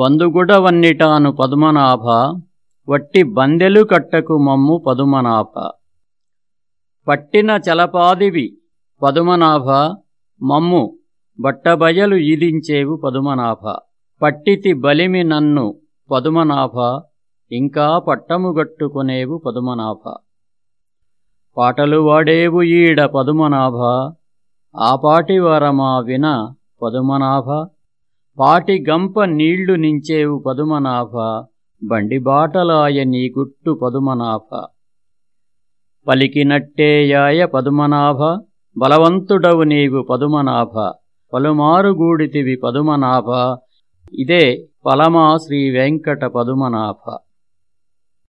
బందుగుడవన్నిటాను పదుమనాభ వట్టి బందెలు కట్టకు మమ్ము పదుమనాభ. పట్టిన చలపాదివి పదుమనాభ మమ్ము బట్టబయలు ఈదించేవు పదుమనాభ. పట్టితి బలిమి నన్ను పదుమనాభ ఇంకా పట్టముగట్టుకునేవు పదుమనాభ. పాటలు వాడేవు ఈడ పదుమనాభ ఆపాటి వరమా విన పదుమనాభ. పాటి గంప నీళ్ళు నించేవు పదుమనాభ బండి బాటలాయ నీ గుట్టు పదుమనాభ పలికినట్టేయాయ పదుమనాభ బలవంతుడవు నీవు పదుమనాభ పలుమారుగూడితివి పదుమనాభ. ఇదే పలమా శ్రీ వెంకట పదుమనాభ.